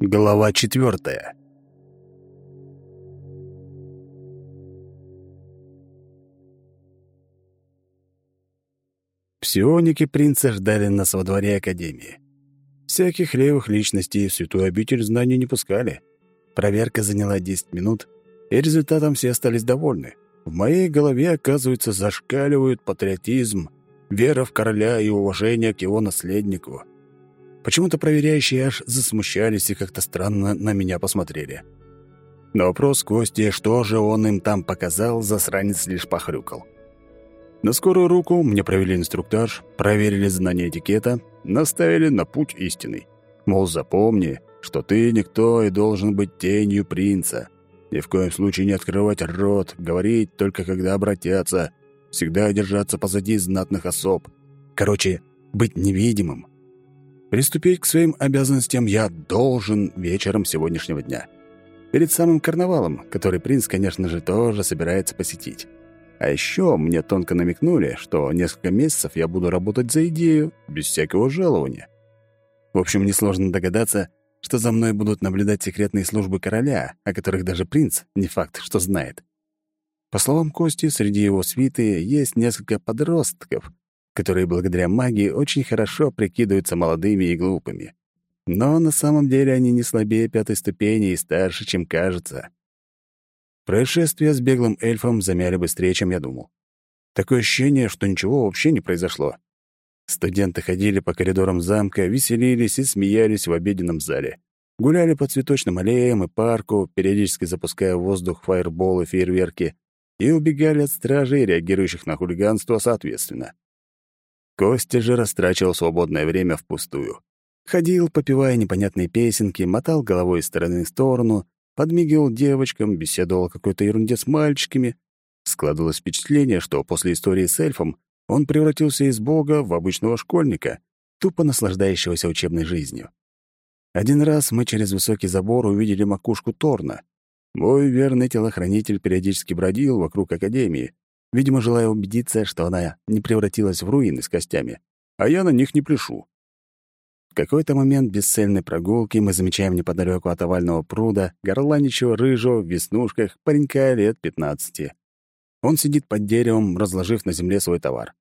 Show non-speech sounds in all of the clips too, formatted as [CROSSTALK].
Глава четвертая. Псионики принца ждали нас во дворе Академии. Всяких левых личностей в святую обитель знаний не пускали. Проверка заняла 10 минут, и результатом все остались довольны. В моей голове, оказывается, зашкаливают патриотизм, вера в короля и уважение к его наследнику. Почему-то проверяющие аж засмущались и как-то странно на меня посмотрели. На вопрос Кости, что же он им там показал, засранец лишь похрюкал. На скорую руку мне провели инструктаж, проверили знание этикета, наставили на путь истинный. Мол, запомни, что ты никто и должен быть тенью принца. Ни в коем случае не открывать рот, говорить только когда обратятся, всегда держаться позади знатных особ. Короче, быть невидимым. Приступить к своим обязанностям я должен вечером сегодняшнего дня. Перед самым карнавалом, который принц, конечно же, тоже собирается посетить. А еще мне тонко намекнули, что несколько месяцев я буду работать за идею, без всякого жалования. В общем, несложно догадаться, что за мной будут наблюдать секретные службы короля, о которых даже принц не факт, что знает. По словам Кости, среди его свиты есть несколько подростков, которые благодаря магии очень хорошо прикидываются молодыми и глупыми. Но на самом деле они не слабее пятой ступени и старше, чем кажется. Происшествие с беглым эльфом замяли быстрее, чем я думал. Такое ощущение, что ничего вообще не произошло. Студенты ходили по коридорам замка, веселились и смеялись в обеденном зале. Гуляли по цветочным аллеям и парку, периодически запуская в воздух фаерболы, фейерверки, и убегали от стражей, реагирующих на хулиганство соответственно. Костя же растрачивал свободное время впустую. Ходил, попевая непонятные песенки, мотал головой из стороны в сторону, подмигивал девочкам, беседовал о какой-то ерунде с мальчиками. Складывалось впечатление, что после истории с эльфом он превратился из бога в обычного школьника, тупо наслаждающегося учебной жизнью. Один раз мы через высокий забор увидели макушку Торна. Мой верный телохранитель периодически бродил вокруг Академии, видимо, желая убедиться, что она не превратилась в руины с костями, а я на них не пляшу. В какой-то момент бесцельной прогулки мы замечаем неподалеку от овального пруда горланичего рыжего в веснушках паренька лет пятнадцати. Он сидит под деревом, разложив на земле свой товар.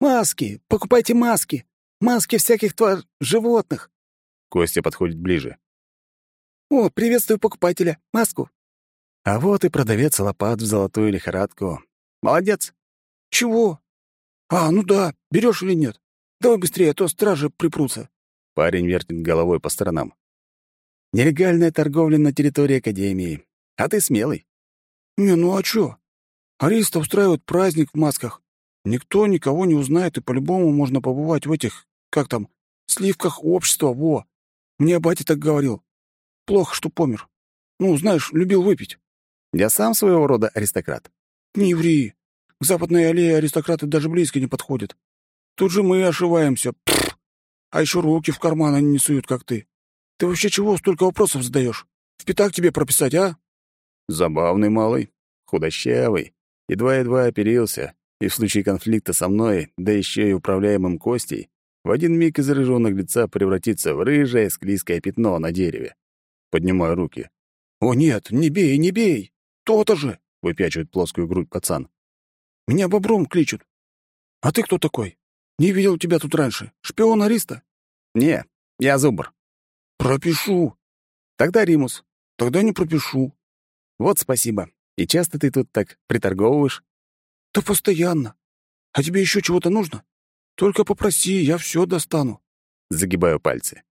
«Маски! Покупайте маски! Маски всяких твар... животных!» Костя подходит ближе. «О, приветствую покупателя! Маску!» А вот и продавец лопат в золотую лихорадку. Молодец. Чего? А, ну да, берешь или нет? Давай быстрее, а то стражи припрутся. Парень вертит головой по сторонам. Нелегальная торговля на территории Академии. А ты смелый. Не, ну а чё? Ариста устраивает праздник в масках. Никто никого не узнает, и по-любому можно побывать в этих, как там, сливках общества, во. Мне батя так говорил. Плохо, что помер. Ну, знаешь, любил выпить. Я сам своего рода аристократ. Не ври. К западной аллее аристократы даже близко не подходят. Тут же мы ошиваемся. Пфф. А еще руки в карман они не суют, как ты. Ты вообще чего столько вопросов задаешь? В пятак тебе прописать, а? Забавный малый, худощавый, едва-едва оперился, и в случае конфликта со мной, да еще и управляемым Костей, в один миг из рыжего наглеца превратится в рыжее склизкое пятно на дереве. Поднимаю руки. «О нет, не бей, не бей! То-то же!» — выпячивает плоскую грудь пацан. «Меня бобром кличут. А ты кто такой? Не видел тебя тут раньше. Шпион Ариста?» «Не, я Зубр». «Пропишу». «Тогда Римус». «Тогда не пропишу». «Вот спасибо. И часто ты тут так приторговываешь?» «Да постоянно. А тебе еще чего-то нужно? Только попроси, я все достану». Загибаю пальцы.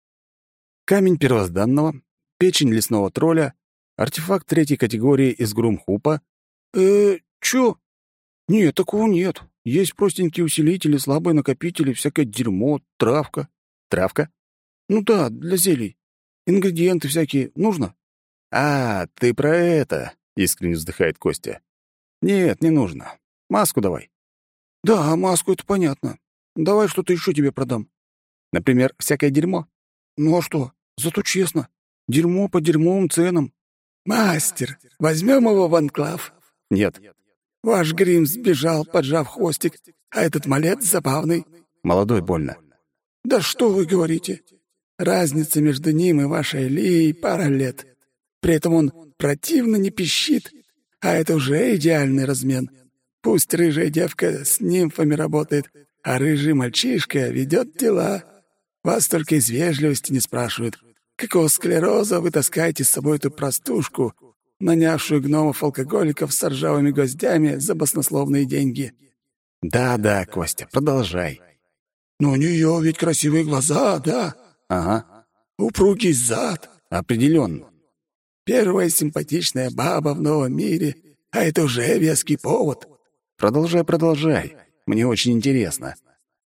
Камень первозданного, печень лесного тролля, артефакт третьей категории из Грумхупа, «Э, чё? Нет, такого нет. Есть простенькие усилители, слабые накопители, всякое дерьмо, травка». «Травка?» «Ну да, для зелий. Ингредиенты всякие. Нужно?» «А, ты про это!» — искренне вздыхает Костя. «Нет, не нужно. Маску давай». «Да, маску — это понятно. Давай что-то еще тебе продам». «Например, всякое дерьмо?» «Ну а что? Зато честно. Дерьмо по дерьмовым ценам». «Мастер, возьмем его в анклав?» «Нет». «Ваш грим сбежал, поджав хвостик, а этот малец забавный». «Молодой больно». «Да что вы говорите? Разница между ним и вашей Лией пара лет. При этом он противно не пищит, а это уже идеальный размен. Пусть рыжая девка с нимфами работает, а рыжий мальчишка ведет дела. Вас только из вежливости не спрашивают, какого склероза вы таскаете с собой эту простушку, нанявшую гномов-алкоголиков с ржавыми гвоздями за баснословные деньги. Да-да, Костя, продолжай. Но у нее ведь красивые глаза, да? Ага. Упругий зад. Определенно. Первая симпатичная баба в новом мире, а это уже веский повод. Продолжай, продолжай. Мне очень интересно.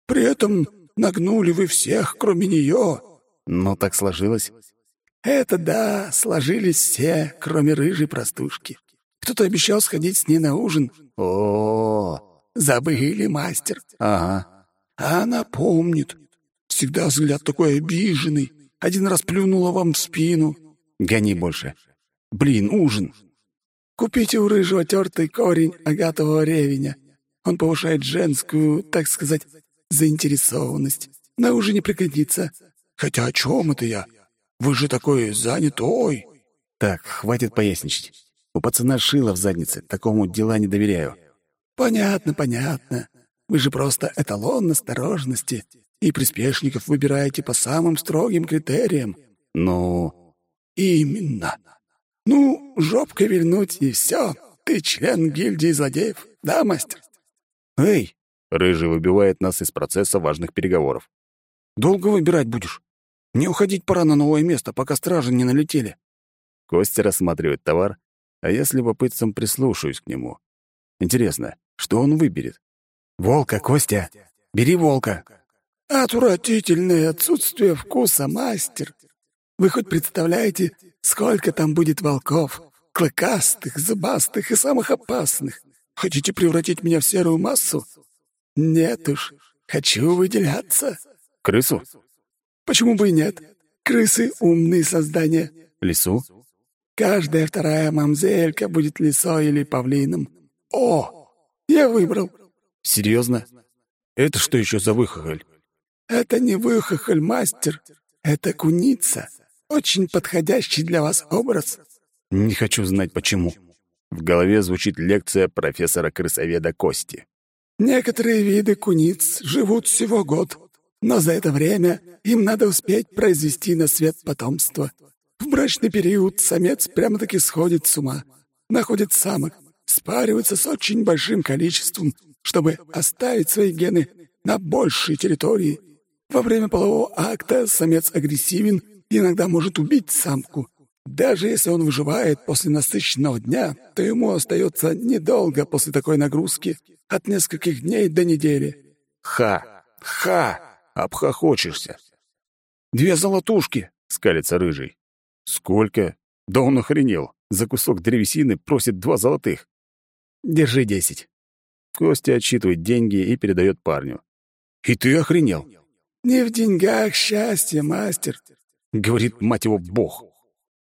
При этом нагнули вы всех, кроме нее. Ну, так сложилось. Это да, сложились все, кроме рыжей простушки. Кто-то обещал сходить с ней на ужин. О, -о, -о. забыли, мастер. Ага. А она помнит. Всегда взгляд такой обиженный. Один раз плюнула вам в спину. Гони больше. Блин, ужин. Купите у рыжего тертый корень агатового ревеня. Он повышает женскую, так сказать, заинтересованность. На ужине пригодится. Хотя о чем это я? Вы же такой занятой. Так, хватит поясничать. У пацана шило в заднице, такому дела не доверяю. Понятно, понятно. Вы же просто эталон осторожности, и приспешников выбираете по самым строгим критериям. Ну... Именно. Ну, жопкой вильнуть, и все. Ты член гильдии злодеев, да, мастер? Эй! Рыжий выбивает нас из процесса важных переговоров. Долго выбирать будешь? Мне уходить пора на новое место, пока стражи не налетели. Костя рассматривает товар, а я с любопытством прислушаюсь к нему. Интересно, что он выберет? «Волка, Костя! Бери волка!» «Отвратительное отсутствие вкуса, мастер! Вы хоть представляете, сколько там будет волков? Клыкастых, зубастых и самых опасных. Хотите превратить меня в серую массу? Нет уж, хочу выделяться». «Крысу?» «Почему бы и нет? Крысы — умные создания». «Лису?» «Каждая вторая мамзелька будет лисой или павлином. О, я выбрал». «Серьезно? Это что еще за выхохоль?» «Это не выхохоль, мастер. Это куница. Очень подходящий для вас образ». «Не хочу знать, почему». В голове звучит лекция профессора-крысоведа Кости. «Некоторые виды куниц живут всего год, но за это время им надо успеть произвести на свет потомство. В брачный период самец прямо-таки сходит с ума, находит самок, спаривается с очень большим количеством, чтобы оставить свои гены на большей территории. Во время полового акта самец агрессивен и иногда может убить самку. Даже если он выживает после насыщенного дня, то ему остается недолго после такой нагрузки, от нескольких дней до недели. Ха! Ха! Обхохочешься. «Две золотушки!» — скалится рыжий. «Сколько? Да он охренел. За кусок древесины просит два золотых. Держи десять». Костя отчитывает деньги и передает парню. «И ты охренел?» «Не в деньгах счастье, мастер», — говорит, мать его, бог.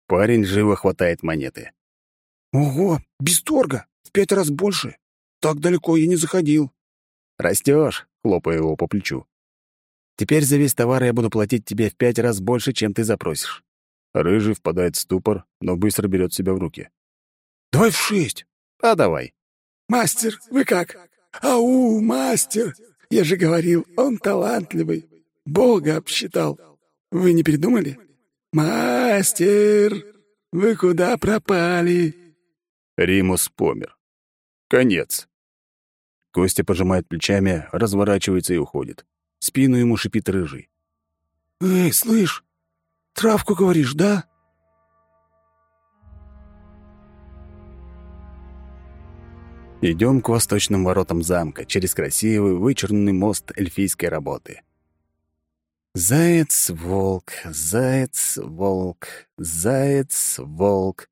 Парень живо хватает монеты. «Ого, без торга! В пять раз больше! Так далеко я не заходил!» «Растешь!» — хлопая его по плечу. «Теперь за весь товар я буду платить тебе в пять раз больше, чем ты запросишь». Рыжий впадает в ступор, но быстро берет себя в руки. «Давай в шесть!» «А давай!» «Мастер, вы как?» «Ау, мастер! Я же говорил, он талантливый. Бога обсчитал. Вы не передумали?» «Мастер, вы куда пропали?» Римус помер. Конец. Костя пожимает плечами, разворачивается и уходит. Спину ему шипит рыжий. «Эй, слышь, травку говоришь, да?» Идем к восточным воротам замка, через красивый вычурный мост эльфийской работы. Заяц, волк, заяц, волк, заяц, волк.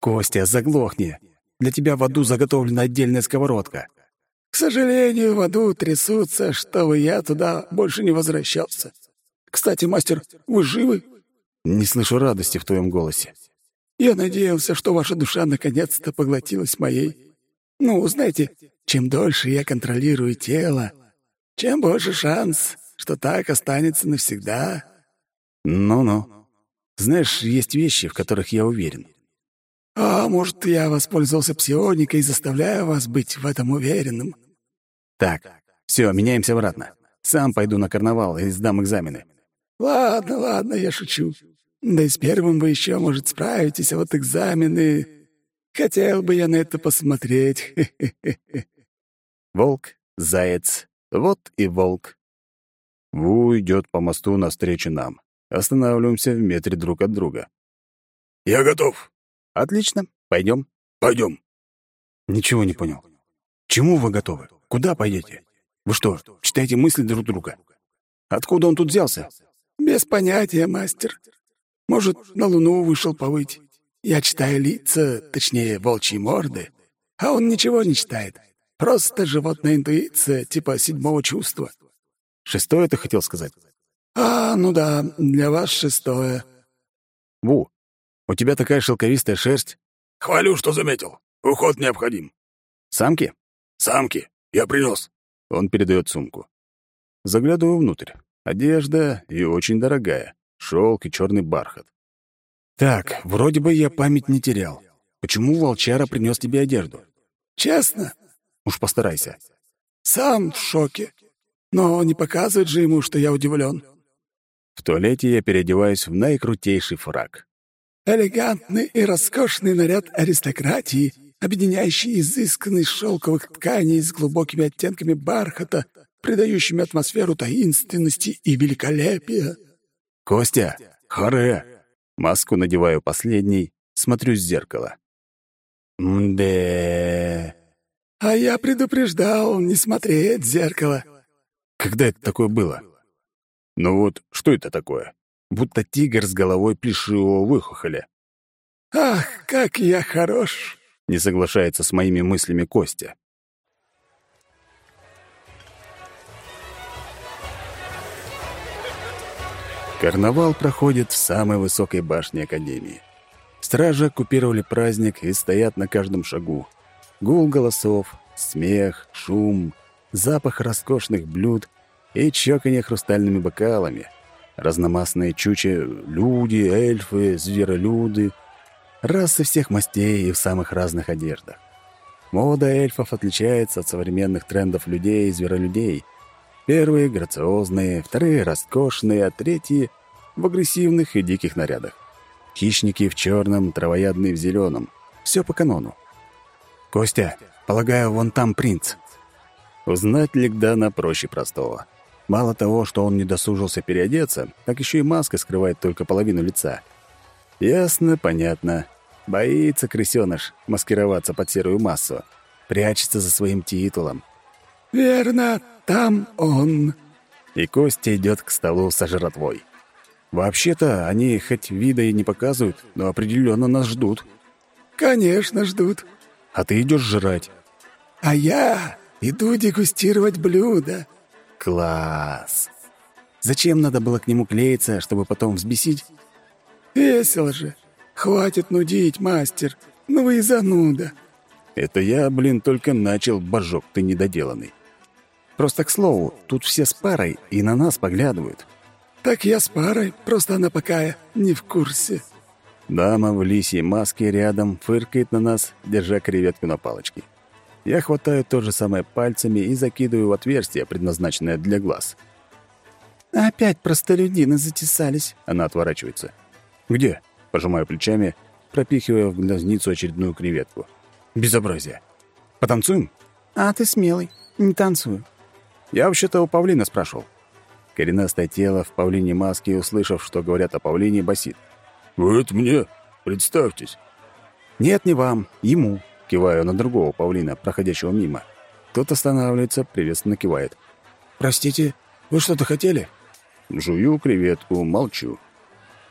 Костя, заглохни. Для тебя в аду заготовлена отдельная сковородка. К сожалению, в аду трясутся, чтобы я туда больше не возвращался. Кстати, мастер, вы живы? Не слышу радости в твоем голосе. Я надеялся, что ваша душа наконец-то поглотилась моей. Ну, знаете, чем дольше я контролирую тело, чем больше шанс, что так останется навсегда. Ну-ну. Знаешь, есть вещи, в которых я уверен. А может, я воспользовался псионикой и заставляю вас быть в этом уверенным? Так, все, меняемся обратно. Сам пойду на карнавал и сдам экзамены. Ладно, ладно, я шучу. Да и с первым вы еще, может, справитесь, а вот экзамены... Хотел бы я на это посмотреть. [LAUGHS] Волк, заяц, вот и волк. Ву идет по мосту навстречу нам. Останавливаемся в метре друг от друга. «Я готов». «Отлично. Пойдем. Пойдем». «Ничего не понял. Чему вы готовы? Куда пойдете? Вы что, читаете мысли друг друга? Откуда он тут взялся?» «Без понятия, мастер. Может, на Луну вышел повыть. Я читаю лица, точнее, волчьи морды, а он ничего не читает. Просто животная интуиция, типа седьмого чувства». «Шестое ты хотел сказать?» «А, ну да, для вас шестое». «Ву, у тебя такая шелковистая шерсть». «Хвалю, что заметил. Уход необходим». «Самки?» «Самки. Я принес. Он передает сумку. Заглядываю внутрь. Одежда и очень дорогая. Шелк и черный бархат. Так, вроде бы я память не терял. Почему волчара принес тебе одежду? Честно? Уж постарайся. Сам в шоке. Но не показывает же ему, что я удивлен. В туалете я переодеваюсь в наикрутейший фраг. Элегантный и роскошный наряд аристократии, объединяющий изысканность шелковых тканей с глубокими оттенками бархата, придающими атмосферу таинственности и великолепия. «Костя! Харе!» Маску надеваю последней, смотрю в зеркало. Мде. А я предупреждал не смотреть в зеркало. Когда это такое было? Ну вот, что это такое? Будто тигр с головой плешивого выхухоля. Ах, как я хорош! Не соглашается с моими мыслями Костя. Карнавал проходит в самой высокой башне Академии. Стражи оккупировали праздник и стоят на каждом шагу. Гул голосов, смех, шум, запах роскошных блюд и чоканье хрустальными бокалами. Разномастные чучи — люди, эльфы, зверолюды, расы всех мастей и в самых разных одеждах. Мода эльфов отличается от современных трендов людей и зверолюдей — Первые — грациозные, вторые — роскошные, а третьи — в агрессивных и диких нарядах. Хищники в черном, травоядные в зеленом. Все по канону. «Костя, полагаю, вон там принц». Узнать Легдана проще простого. Мало того, что он не досужился переодеться, так еще и маска скрывает только половину лица. Ясно, понятно. Боится крысёныш маскироваться под серую массу. Прячется за своим титулом. «Верно, там он». И Костя идет к столу со жратвой. Вообще-то они хоть вида и не показывают, но определенно нас ждут. Конечно, ждут. А ты идешь жрать. А я иду дегустировать блюдо. Класс. Зачем надо было к нему клеиться, чтобы потом взбесить? Весело же. Хватит нудить, мастер. Ну вы и зануда. Это я, блин, только начал, божок ты недоделанный. Просто, к слову, тут все с парой и на нас поглядывают. «Так я с парой, просто она пока не в курсе». Дама в лисьей маске рядом фыркает на нас, держа креветку на палочке. Я хватаю то же самое пальцами и закидываю в отверстие, предназначенное для глаз. «Опять простолюдины затесались», — она отворачивается. «Где?» — пожимаю плечами, пропихивая в глазницу очередную креветку. «Безобразие. Потанцуем?» «А ты смелый. Не танцую». Я вообще-то у павлина спрашивал. Коренастое тело в павлине маске, услышав, что говорят о павлине, басит. «Это мне? Представьтесь». «Нет, не вам, ему», — киваю на другого павлина, проходящего мимо. Тот останавливается, приветственно кивает. «Простите, вы что-то хотели?» Жую креветку, молчу.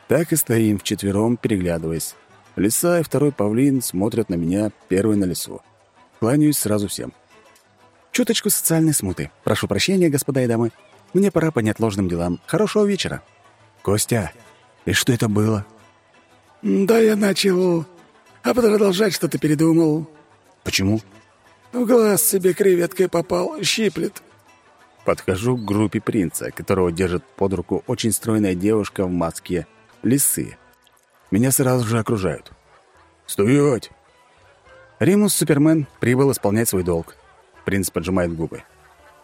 Так и стоим вчетвером, переглядываясь. Лиса и второй павлин смотрят на меня, первый на лесу. Кланяюсь сразу всем. Чуточку социальной смуты. Прошу прощения, господа и дамы. Мне пора по неотложным делам. Хорошего вечера. Костя, и что это было? Да я начал... А продолжать что-то передумал. Почему? В глаз себе креветкой попал, щиплет. Подхожу к группе принца, которого держит под руку очень стройная девушка в маске лисы. Меня сразу же окружают. «Стоять!» Римус Супермен прибыл исполнять свой долг. Принц поджимает губы.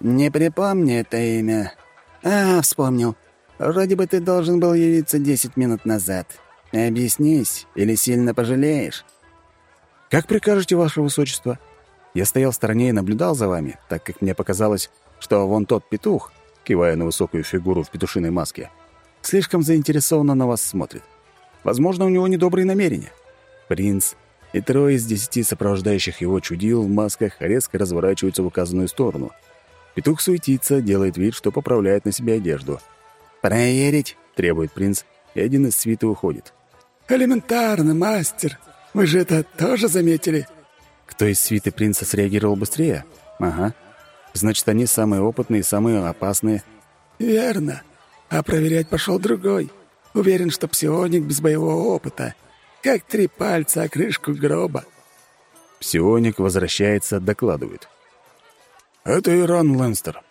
«Не припомню это имя. А, вспомнил. Вроде бы ты должен был явиться десять минут назад. Объяснись, или сильно пожалеешь?» «Как прикажете, ваше высочество?» Я стоял в стороне и наблюдал за вами, так как мне показалось, что вон тот петух, кивая на высокую фигуру в петушиной маске, слишком заинтересованно на вас смотрит. Возможно, у него недобрые намерения. Принц и трое из десяти сопровождающих его чудил в масках резко разворачиваются в указанную сторону. Петух суетится, делает вид, что поправляет на себе одежду. «Проверить?» — требует принц, и один из свиты уходит. «Элементарно, мастер. Вы же это тоже заметили?» Кто из свиты принца среагировал быстрее? Ага. Значит, они самые опытные и самые опасные. «Верно. А проверять пошел другой. Уверен, что псионик без боевого опыта. Как три пальца о крышку гроба». Псионик возвращается, докладывает. «Это Иран Лэнстер.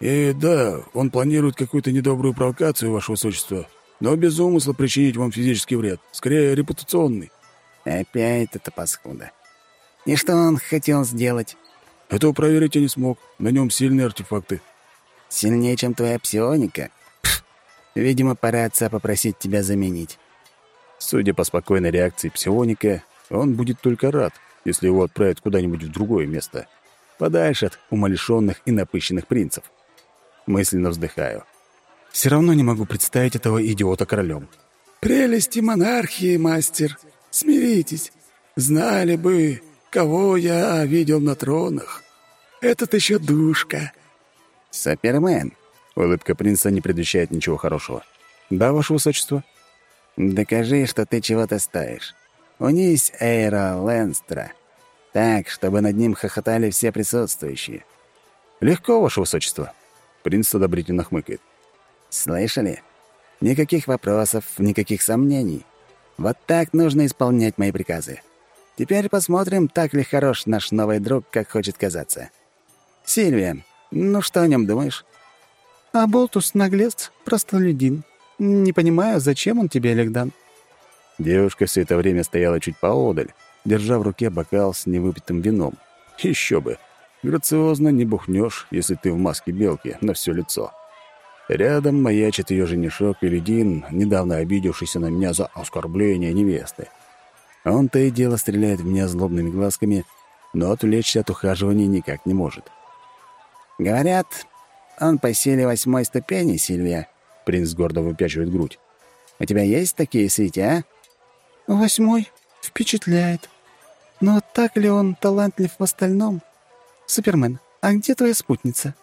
И да, он планирует какую-то недобрую провокацию, ваше высочество, но без умысла причинить вам физический вред, скорее репутационный». «Опять это паскуда. И что он хотел сделать?» «Этого проверить я не смог. На нем сильные артефакты». «Сильнее, чем твоя псионика?» «Видимо, пора отца попросить тебя заменить». Судя по спокойной реакции псионика, он будет только рад, если его отправят куда-нибудь в другое место, подальше от умалишенных и напыщенных принцев. Мысленно вздыхаю. Все равно не могу представить этого идиота королем. «Прелести монархии, мастер. Смиритесь. Знали бы, кого я видел на тронах. Этот еще душка». «Супермен», — улыбка принца не предвещает ничего хорошего. «Да, ваше высочество?» Докажи, что ты чего-то стоишь. Унись Эйра Лэнстра. Так, чтобы над ним хохотали все присутствующие. Легко, ваше высочество. Принц одобрительно хмыкает. Слышали? Никаких вопросов, никаких сомнений. Вот так нужно исполнять мои приказы. Теперь посмотрим, так ли хорош наш новый друг, как хочет казаться. Сильвия, ну что о нем думаешь? А Болтус — наглец, простолюдин. «Не понимаю, зачем он тебе, Элегдан?» Девушка все это время стояла чуть поодаль, держа в руке бокал с невыпитым вином. Еще бы! Грациозно не бухнешь, если ты в маске белки на все лицо. Рядом маячит ее женишок Элидин, недавно обидевшийся на меня за оскорбление невесты. Он то и дело стреляет в меня злобными глазками, но отвлечься от ухаживания никак не может. «Говорят, он по силе восьмой ступени, Сильвия», Принц гордо выпячивает грудь. «У тебя есть такие сети, а?» «Восьмой. Впечатляет. Но так ли он талантлив в остальном? Супермен, а где твоя спутница?»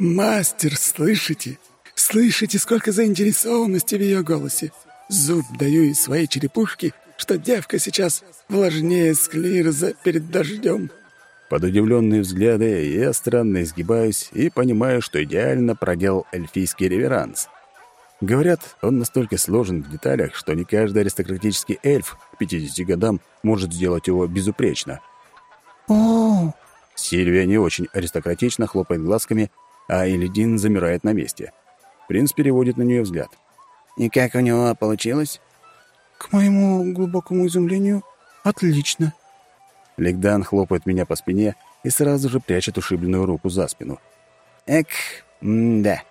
«Мастер, слышите? Слышите, сколько заинтересованности в ее голосе? Зуб даю из своей черепушки, что девка сейчас влажнее склирза перед дождем». Под удивленные взгляды я странно изгибаюсь и понимаю, что идеально проделал эльфийский реверанс. Говорят, он настолько сложен в деталях, что не каждый аристократический эльф к 50 годам может сделать его безупречно. О, Сильвия не очень аристократично хлопает глазками, а Элидин замирает на месте. Принц переводит на нее взгляд. «И как у него получилось?» К моему глубокому изумлению, отлично. Легдан хлопает меня по спине и сразу же прячет ушибленную руку за спину. «Эк, да.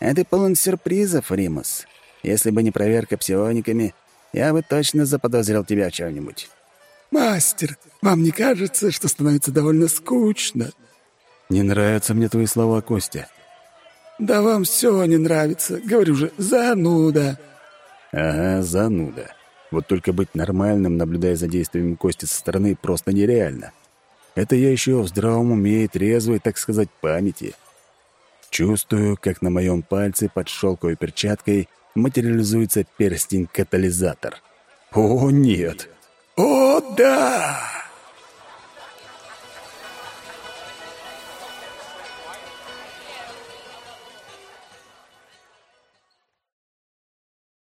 А ты полон сюрпризов, Римус. Если бы не проверка псиониками, я бы точно заподозрил тебя в чем-нибудь». «Мастер, вам не кажется, что становится довольно скучно?» «Не нравятся мне твои слова, Костя». «Да вам все не нравится. Говорю же, зануда». «Ага, зануда». Вот только быть нормальным, наблюдая за действиями Кости со стороны, просто нереально. Это я еще в здравом уме и трезвой, так сказать, памяти. Чувствую, как на моем пальце под шелковой перчаткой материализуется перстень-катализатор. О, нет! «О, да!»